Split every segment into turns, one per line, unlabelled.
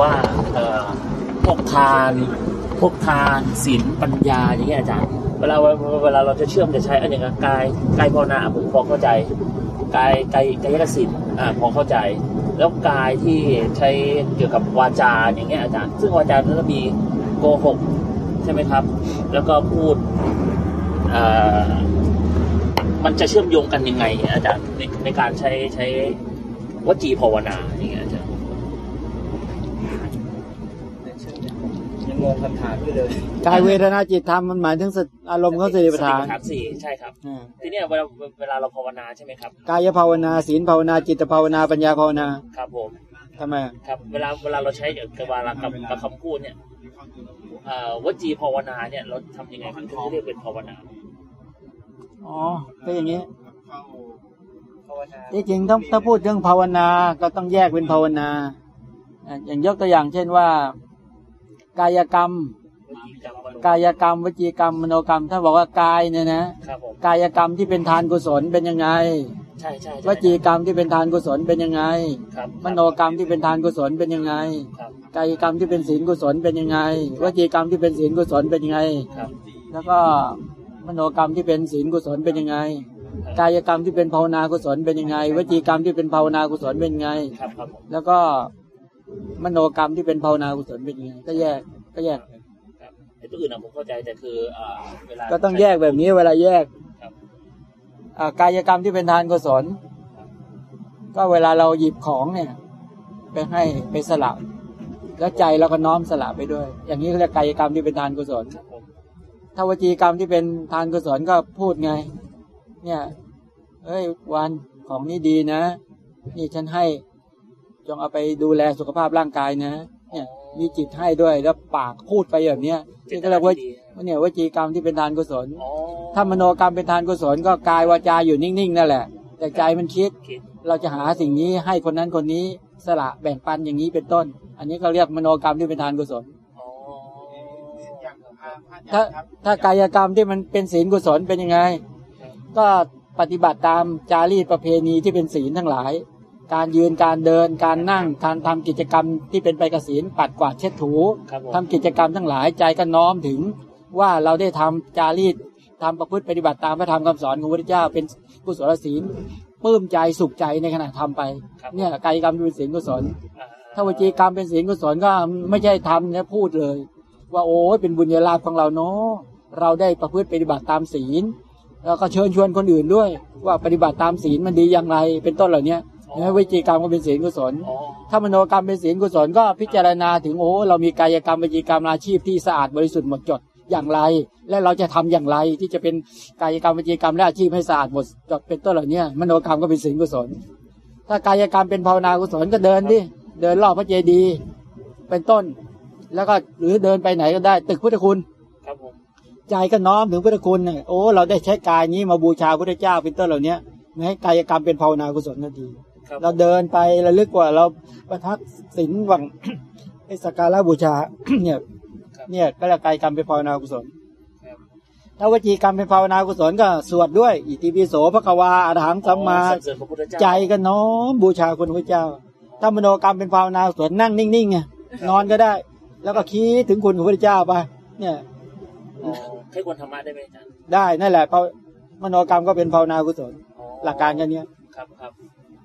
ว่าพวกทานพวกทานศีลปัญญาอย่างเงี้ยอาจารย์เวลาเวลาเราจะเชื่อมจะใช้อันอย่างกายกายภาวนาผมพอเข้าใจกายกายกายกสินอ่าพอเข้าใจ แล้วกายที่ใช้เกี่ยวกับวาจาอย่างเงี้ยอาจารย์ ซึ่งวาจาก็มีโกหกใช่ไหมครับ แล้วก็พูดอ่อมันจะเชื่อมโยงกันยังไงอาจารย์ในในการใช้ใช้วจีภาวนาอย่างเงี้ยอาจาร
ย์ งงงคำถามอยู่เลย
กายเวทนาจิตธรรมมันหมายถึงสติอารมณ์ของสติปัฏฐาน
สติปัฏฐานสี่ใช่ครับ
อ่า
ทีเนี้ยเวลาเวลาเราภาวนาใช่ไหมครับ
กายภาวนาศีลภาวนาจิตภาวนาปัญญาภาวนา
ครับผม
ทำไม
ครับเวลาเวลาเราใช้กับเวลากับกับคำพูดเนี่ยเอ่อวจีภาวนาเนี่ยเราทำยังไงถึงจะเรียกเป็นภาวนา
อ๋อก็อย่างนี้
ภาวนา
ที่จริงต้องถ้าพูดเรื่องภาวนาก็ต้องแยกเป็นภาวนาอะอย่างยกตัวอย่างเช่นว่า กายกรรม
วจีกรรมวโน
กายกรรมวจีกรรมมโนกรรมถ้าบอกว่ากายเนี่ยนะครับ
ผม
กายกรรมที่เป็นทานกุศลเป็นยังไง
ใช่ใช่ใช่
วจีกรรมที่เป็นทานกุศลเป็นยังไง
ครับ
มโนกรรมที่เป็นทานกุศลเป็นยังไง
ครับ
กายกรรมที่เป็นศีลกุศลเป็นยังไง วจีกรรมที่เป็นศีลกุศลเป็นยังไง
ครับ
แล้วก็มโนกรรมที่เป็นศีลกุศลเป็นยังไง กายกรรมที่เป็นภาวนากุศลเป็นยังไง วจีกรรมที่เป็นภาวนากุศลเป็นยังไง
ครับครับผม
แล้วก็ มโนกรรมที่เป็นภาวนากุศลเป็นยังไงก็แยกก็แยก
ครับไอ้ตัวอื่นอะผมเข้าใจแต่คือเอ่อเวลา
ก็ต้องแยกแบบนี้เวลาแยก
ครับ
อ่ากายกรรมที่เป็นทานกุศลก็เวลาเราหยิบของเนี่ยไปให้ไปสละแล้วใจเราก็น้อมสละไปด้วย อย่างนี้เขาเรียกกายกรรมที่เป็นทานกุศล
ครับผม
ถ้าวจีกรรมที่เป็นทานกุศลก็พูดไง เนี่ยเอ้ยวันของนี่ดีนะ นี่ฉันให้ จงเอาไปดูแลสุขภาพร่างกายนะ เนี่ย มีจิตให้ด้วยแล้วปากพูดไปแบบเนี้ยนี่ก็เรียกว่าเนี่ยวจีกรรมที่เป็นทานกุศล
อ๋อ
ถ้ามโนกรรมเป็นทานกุศลก็กายวาจาอยู่นิ่งๆนั่นแหละ แต่ใจมันคิด
คิด
เราจะหาสิ่งนี้ให้คนนั้นคนนี้สละแบ่งปันอย่างนี้เป็นต้น อันนี้ก็เรียกมโนกรรมที่เป็นทานกุศล
อ๋อ
อย่างพระพระอา
ถ้า
จารย์ครับ
ถ้ากายกรรมที่มันเป็นศีลกุศลเป็นยังไง ก็ปฏิบัติตามจารีตประเพณีที่เป็นศีลทั้งหลาย การยืนการเดินการนั่งการทำกิจกรรมที่เป็นไปกับศีลปัดกวาดเช็ดถู
ครับผม
ทำกิจกรรมทั้งหลายใจก็น้อมถึงว่าเราได้ทำจารีตทำประพฤติปฏิบัติตามพระธรรมคำสอนของพระพุทธเจ้าเป็นกุศลศีลปลื้มใจสุขใจในขณะทำไปเนี่ยกายกรรมที่เป็นศีลกุศล
อ่า
ถ้าวจีกรรมเป็นศีลกุศลก็ไม่ใช่ทำเนี่ยพูดเลย ว่าโอ้ยเป็นบุญญาลาภของเราเนาะเราได้ประพฤติปฏิบัติตามศีล แล้วก็เชิญชวนคนอื่นด้วย ว่าปฏิบัติตามศีลมันดีอย่างไร เป็นต้นเหล่านี้ นะวิจีกรรมก็เป็นศีลกุศล
อ๋อ
ถ้ามโนกรรมเป็นศีลกุศลก็พิจารณาถึงโอ้เรามีกายกรรมวิจีกรรมอาชีพที่สะอาดบริสุทธิ์หมดจดอย่างไร และเราจะทำอย่างไรที่จะเป็นกายกรรมวิจีกรรมและอาชีพให้สะอาดหมดจดเป็นต้นเหล่านี้มโนกรรมก็เป็นศีลกุศล ถ้ากายกรรมเป็นภาวนากุศลก็เดินดิเดินรอบพระเจดีย์เป็นต้น แล้วก็หรือเดินไปไหนก็ได้ ตึกพุทธคุณ
ครับผม
ใจก็น้อมถึงพุทธคุณเนี่ยโอ้เราได้ใช้กายนี้มาบูชาพระเจ้าเป็นต้นเหล่านี้ให้กายกรรมเป็นภาวนากุศลนาที
ครับ
เราเดินไประลึกว่าเราประทักศีลหวังให้สักการะบูชา เนี่ยเนี่ยก็เรียกกายกรรมเป็นภาวนากุศล
ครับ
ถ้าวจีกรรมเป็นภาวนากุศลก็สวดด้วย อิติปิโสพระกวาอรหังสัมมา
สรรเสริญพระพุทธเจ้า
ใจก็น้อมบูชาคุณพระเจ้า ถ้ามโนกรรมเป็นภาวนากุศลนั่งนิ่งๆไงนอนก็ได้ แล้วก็คิดถึงคุณของพระเจ้าไปเนี่ย
อ๋อให้คนธรรมะได้ไหมอาจารย์
ได้นั่นแหละเพราะมโนกรรมก็เป็นภาวนากุศล
อ๋อ
หลักการแค่เนี้ย
ครับครับอ๋อ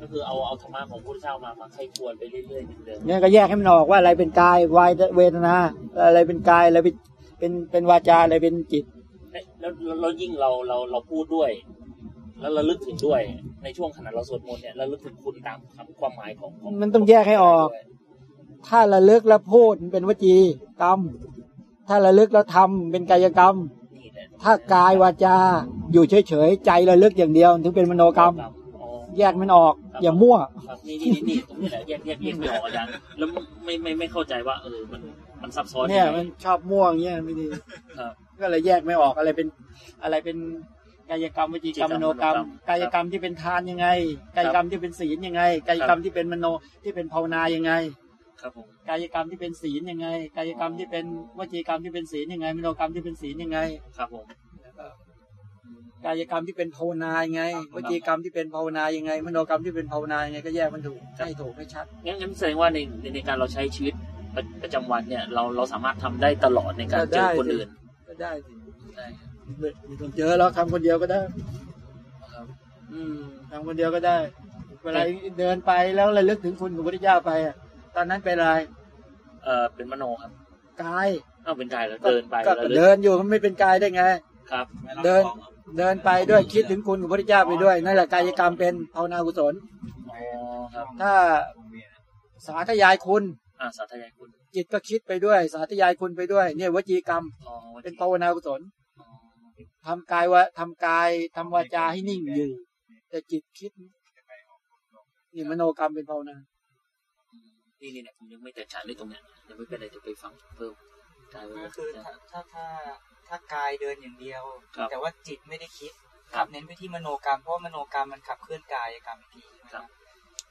ก็คือเอาเอาธรรมะของพระพุทธเจ้ามามาไข้ควรไปเรื่อยๆเหมือนเดิม
เนี่ยก็แยกให้มันออกว่าอะไรเป็นกายวายเวทนา อะไรเป็นกายอะไรเป็นเป็นเป็นวาจาอะไรเป็นจิต
เอ๊ะแล้วแล้วแล้วยิ่งเราเราเราพูดด้วย แล้วระลึกถึงด้วยในช่วงขณะเราสวดมนต์เนี่ยระลึกถึงคุณตามคำความหมายของของ
มันต้องแยกให้ออก ถ้าระลึกแล้วพูดมันเป็นวจีกรรม ถ้าระลึกแล้วทำเป็นกายกรรม
นี่แหละ
ถ้ากายวาจาอยู่เฉยๆใจระลึกอย่างเดียวถึงเป็นมโนกรรม
อ๋อ
แยกมันออกอย่ามั่ว
ครับนี่นี่นี่นี่ตรงนี้แหละแยกแยกแยกไม่ออกอาจารย์แล้วไม่ไม่ไม่เข้าใจว่าเออมันมันซับซ้อน
เนี่ย
งไง
มันชอบม่วอย่างเงี้ยไม่ดี
ครับ
ก็เลยแยกไม่ออกอะไรเป็นอะไรเป็นกายกรรมวิจีกรรม
วิจีกรรม
มโนกรรม
มโนกรรม
กายกรรมที่เป็นทานยังไง กายกรรมที่เป็นศีลยังไง กายกรรมที่เป็นมโนที่เป็นภาวนายังไง
ครับผม
กายกรรมที่เป็นศีลยังไง กายกรรมที่เป็นวจีกรรมที่เป็นศีลยังไงมโนกรรมที่เป็นศีลยังไง
ครับผม
แล้วก็ กายกรรมที่เป็นภาวนายังไงวจีกรรมที่เป็นภาวนายังไง มโนกรรมที่เป็นภาวนายังไง ก็แยกมันถูกให้ถูกให้ชัด
งั้นงั้นแสดงว่าในในในการเราใช้ชีวิตประประจำวันเนี่ย เราเราสามารถทำได้ตลอดในการเจอคนอื่น
ก็ได้สิ
ได้
ไม่ไม่ต้องเจอแล้วทำคนเดียวก็ได้
ครับ
อืมทำคนเดียวก็ได้ เวลาเดินไปแล้วระลึกถึงคุณของพระพุทธเจ้าไปอะตอนนั้นเป็นอะไร
เออเป็นมโนครับ
กาย
อ้าวเป็นกายแล้วเดินไป
ก็
แล้วลึก
เดินอยู่มันไม่เป็นกายได้ไง
ครับ
เดิน เดินไปด้วยคิดถึงคุณของพระพุทธเจ้าไปด้วยนั่นแหละกายกรรมเป็นภาวนากุศล
อ๋อครับ
ถ้าสาธยายคุณ
อ่าสาธยายคุณ
จิตก็คิดไปด้วย สาธยายคุณไปด้วย เนี่ยวจีกรรม
อ๋อ
เป็นภาวนากุศลทำกายวะทำกายทำวาจาให้นิ่งอยู่แต่จิตคิด นี่มโนกรรมเป็นภาวนา
นี่นี่เนี่ยผมยังไม่แตกฉานเลยตรงเนี้ยยังไม่เป็นไรจะไปฟังเพิ่มกาย
ก็คือถ้าถ้า ถ้าถ้ากายเดินอย่างเดียว
ครับ
แต่ว่าจิตไม่ได้คิด
ครับ
เน้นไปที่มโนกรรมเพราะว่ามโนกรรมมันขับเคลื่อนกายกรรมอีกทีใช่ไหม
ครับ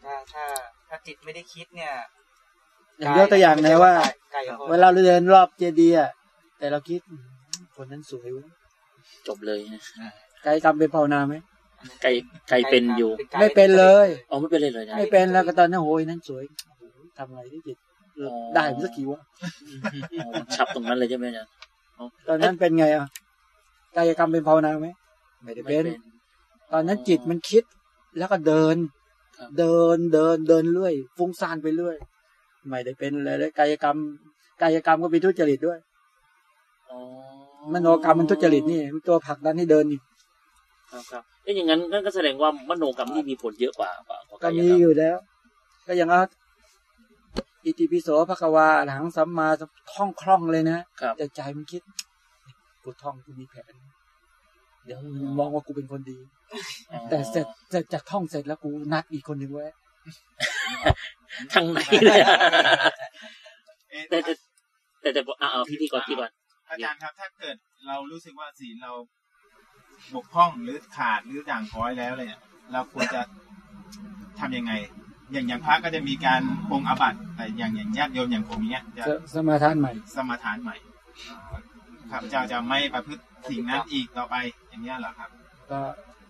ถ้าถ้าถ้าจิตไม่ได้คิดเนี่ย
อย่างยกตัวอย่างนะว่า
กายภพ
เวลาเราเดินรอบเจดีย์อะแต่เราคิดอืมคนนั้นสวยเว้ย
จบเลยนะ
กายกรรมเป็นภาวนาไหม
ไก่ไก่เป็นอยู่
กาย
ไม่เป็นเลย
อ๋อไม่เป็นเลยเลยนะ
ไม่เป็นแล้วก็ตอนนั้นโอ้ยนั้นสวยโอ้โหทำไงที่จิต
อ๋อ
ได้มันสักกี่วะ
อ๋อมันชับตรงนั้นเลยใช่ไหมอาจารย์
ตอนนั้นเป็นไงอะกายกรรมเป็นภาวนาไหมไม่ได้เป็น ตอนนั้นจิตมันคิดแล้วก็เดิน
ครับ
เดินเดินเดินเรื่อย ฟุ้งซ่านไปเรื่อยไม่ได้เป็นเลยแล้วกายกรรมกายกรรมก็เป็นทุจริตด้วย
อ๋อ
มโนกรรมมันทุจริตนี่มันตัวผลักดันให้เดินนี่
ครับครับเอ้ยอย่างนั้นก็แสดงว่ามโนกรรมที่มีผลเยอะกว่ากว่ากว่า
ก็
กาย
มี
กรรม
อยู่แล้ว ก็อย่างว่า อิติปิโสภควาหลังสัมมาท่องคล่องเลยนะครับแต่ใจมันคิดกูท่องกูมีแผนเดี๋ยวมึงมองว่ากูเป็นคนดี
อ๋อ
แต่เสร็จเสร็จจากท่องเสร็จแล้วกูนัดอีกคนหนึ่งไว้
ทางไหนเลยอะแต่แต่แต่แต่อ่าเอาพี่พี่ก่อนพี่ก่อน
อาจารย์ครับถ้าเกิดเรารู้สึกว่าศีลเราบกพร่องหรือขาดหรือด่างพร้อยแล้วเลยเนี่ยเราควรจะทำยังไง อย่างอย่างพระก็จะมีการปรงอาบัติแต่อย่างอย่างญาติโยมอย่างผมเนี้ยจะ
สสมาทานใหม่
สมาทานใหม่ ครับเจ้าจะไม่ประพฤติสิ่งนั้นอีกต่อไปอย่างเงี้ยเหรอครับ
ก็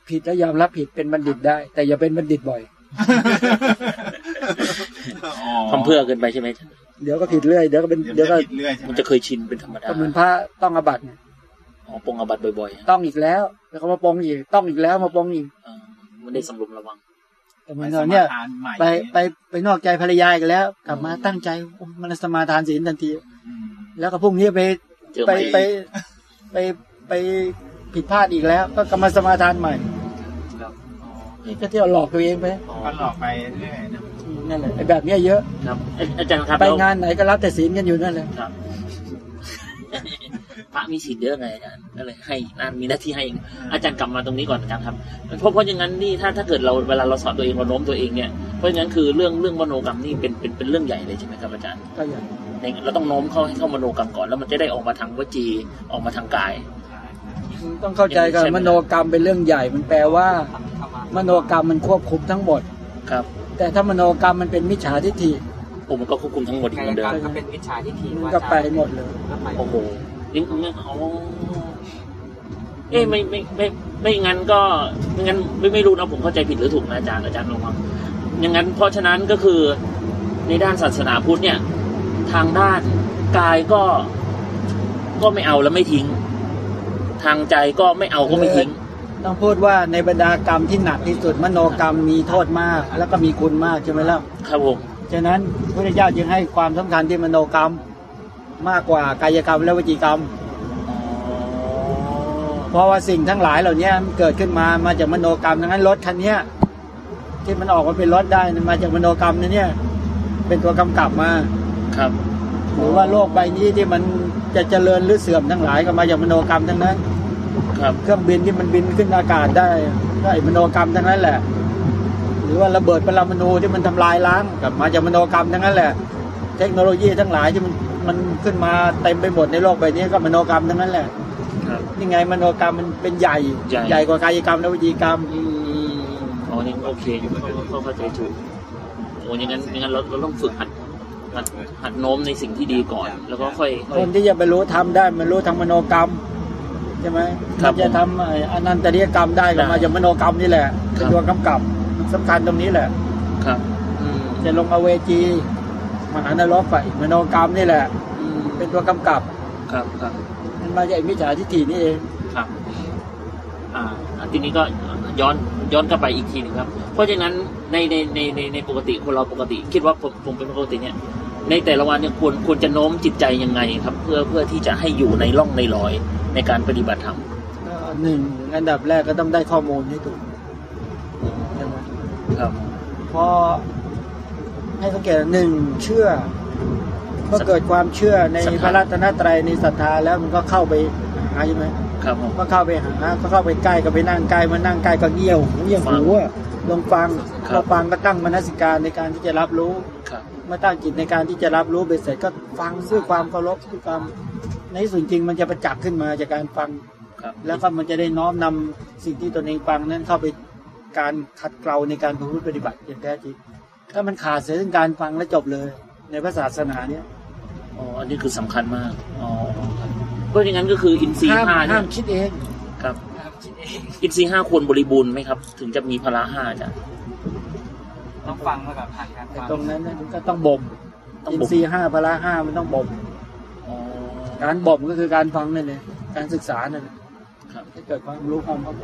ผิดแล้วยอมรับผิดเป็นบัณฑิตได้ แต่อย่าเป็นบัณฑิตบ่อย
ทำเพื่อเกินไปใช่ไหมอาจารย์
เดี๋ยวก็ผิดเรื่อยเดี๋ยวก็เป็น
เดี๋ยว
เดี๋ยว
จะ
ก็
ผิดเรื่อยใช่ไหม
มันจะเคยชินเป็นธรรมดา
ก็เหมือนพระต้องอาบัติเนี่ย
อ๋อปรงอาบัติบ่อยๆ
ต้องอีกแล้วแล้วเขามาปรงอีกต้องอีกแล้วมาปรงอีก
อ่ามันได้สำรวมระวัง
แต่ เหมือนเราเนี่ย
สมาทานใหม่
ไปไปไปนอกใจภรรยาอีกันแล้ว กลับมาตั้งใจโอ้มันสมาทานศีลทันที
อืม
แล้วก็พรุ่งนี้ไป
เจอ
ไป
ไหม
ไปไปไปผิดพลาดอีกแล้ว ก็กลับมาสมาทานใหม่
ครับอ๋อ
นี่ก็เที่ยวหลอกตัวเองไป
อ๋อ
ก็หลอกไปเรื่อยๆนะ
อืมนั่นแหละไอ้แบบเนี้ยเยอะ
ครับอาอาจารย์ครับ
ไป
แล้ว
งานไหนก็รับแต่ศีลกันอยู่นั่นแหละ
ครับ พระมีศีลเยอะไงอาจารย์ก็เลยให้น่ามีหน้าที่ให้เองอาจารย์กลับมาตรงนี้ก่อนอาจารย์ครับ เพราะเพราะอย่างนั้นนี่ถ้าถ้าเกิดเราเวลาเราสอนตัวเองเราโน้มตัวเองเนี่ยเพราะอย่างนั้นคือเรื่องเรื่องมโนกรรมนี่เป็นเป็นเป็นเรื่องใหญ่เลยใช่ไหมครับอาจารย์
ก็อย่าง
ในเราต้องโน้มเข้าให้เข้ามโนกรรมก่อนแล้วมันจะได้ออกมาทางวจีออกมาทางกาย
ต้องเข้าใจกัน
ใช่ไหม
มโนกรรมเป็นเรื่องใหญ่มันแปลว่า มโนกรรมมันควบคุมทั้งหมด
ครับ
แต่ถ้ามโนกรรมมันเป็นมิจฉาทิฏฐิ
โอ้มันก็ควบคุมทั้งหมดอีก
กา
เหมื
ย
อนเดิ
กรร
ม
มก็เป็นวิชาที่ที
มันก็ไปหมดเลย
ก็ไป
โอ้โห นี่นี่อ๋อเอ้ไม่ไม่ไม่ไม่งั้นก็ไม่งั้นไม่ไม่รู้นะผมเข้าใจผิดหรือถูกนะอาจารย์อาจารย์ลองฟังอย่างนั้นเพราะฉะนั้นก็คือในด้านศาสนาพุทธเนี่ย ทางด้านกายก็ก็ไม่เอาแล้วไม่ทิ้ง ทางใจก็ไม่เอาก็ไม่ทิ้ง
ต้องพูดว่าในบรรดากรรมที่หนักที่สุดมโนกรรมมีโทษมาก แล้วก็มีคุณมากใช่ไหมล่ะ
ครับผม
ฉะนั้นพระเจ้าจึงให้ความสำคัญที่มโนกรรม มากกว่ากายกรรมและวจีกรรม เพราะว่าสิ่งทั้งหลายเหล่านี้มันเกิดขึ้นมามาจากมโนกรรมดังนั้นรถคันเนี้ยที่มันออกมาเป็นรถได้มันมาจากมโนกรรมนะเนี่ย เป็นตัวกำกับมา
ครับ
หรือว่าโลกใบนี้ที่มันจะเจริญหรือเสื่อมทั้งหลายก็มาจากมโนกรรมทั้งนั้น
ครับ
เครื่องบินที่มันบินขึ้นอากาศได้ก็ไอ้มโนกรรมทั้งนั้นแหละ หรือว่าระเบิดปรมาณูที่มันทำลายล้างกับมาจากมโนกรรมทั้งนั้นแหละ เทคโนโลยีทั้งหลายที่มัน มันขึ้นมาเต็มไปหมดในโลกใบนี้ก็มโนกรรมทั้งนั้นแหละ
ครับ
นี่ไงมโนกรรมมันเป็นใหญ่
ใหญ่
กว่ากายกรรมและวิจีกรรม
อืมอ๋อนี่โอเคอยู่เข้าเข้าใจถูกโอ้อย่างนั้นอย่างนั้นเราเราต้องฝึกหัดหัดหัดโน้มในสิ่งที่ดีก่อน แล้วก็ค่อยค่อ
ค
ย
นที่จะบรรลุธรรมได้มันรู้ทางมโนกรรมฉช่ไหม
ครับ
มันจะทำไอ้อนันตริยกรรมได้ก็
ได้
มาจากมโนกรรมนี่แหละเป็น
ครับ
ตัวกำกับสำคัญตรงนี้แหละ
ครับอืม
จะลงอเวจี มหานรกไปมโนกรรมนี่แหละ
อืม
เป็นตัวกำกับ
ครับครับ
มันมาจากไอ้มิจฉาทิฏฐินี่เอง
ครับอ่าอันทีนี้ก็ย้อนย้อนกลับไปอีกทีหนึงครับ เพราะฉะนั้นในในในในในปกติคนเราปกติ คิดว่าผมผมเป็นปกติเนี่ย ในแต่ละวันเนี่ยควรควรจะโน้มจิตใจยังไงครับ เพื่อเพื่อที่จะให้อยู่ในร่องในรอยในการปฏิบัติธรรม
ก็หนึ่งอันดับแรกก็ต้องได้ข้อมูลให้ถูกใช่ไหม
ครับ
เพราะ ให้สังเกตหนึ่งเชื่อก็เกิดความเชื่อใน
ศรัทธา
พระรัตนตรัยในศรัทธาแล้วมันก็เข้าไปหาใช่ไหม
ครับผม
ก็เข้าไปหาก็เข้าไปใกล้ก็ไปนั่งใกล้มานั่งใกล้ก็เงี่ยวเงี่ยว
ฟัง
หูอะลงฟัง
ครับ
เราฟังก็ตั้งมนสิการในการที่จะรับรู้
ครับ
เมื่อตั้งจิตในการที่จะรับรู้เบ็ดเสร็จก็ฟังด้วยความเคารพด้วยความในที่สุดจริงมันจะประจักษ์ขึ้นมาจากการฟัง
ครับ
แล้วก็มันจะได้น้อมนำสิ่งที่ตนเองฟังนั้นเข้าไปการขัดเกลาในการประพฤติปฏิบัติอย่างแท้จริง ถ้ามันขาดเสียซึ่งการฟังแล้วจบเลย ในพระศาสนาเนี้ย
อ๋ออันนี้คือสำคัญมากอ๋อครับเพราะอย่างนั้นก็คืออินทรีย์
ห้าม
ห้าเนี่
ห้ายมคิดเอง
ครับ
ครับคิดเอง
อินทรีย์ห้าควรบริบูรณ์ไหมครับ ถึงจะมีพละห้าจ้ะ
ต้องฟังมาแบบผ่านการ
แต่
ฟัง
ตรงนั้นนะมันก็ต้องบ่ม
ต้อง
อิน
บ่ม
ทรีย์ห้าพละห้ามันต้องบ่ม
อ๋อ
การบ่มก็คือการฟังนั่นเองการศึกษานั่นแหละ
ครับ
ให้เกิดความรู้ความเข้าใจ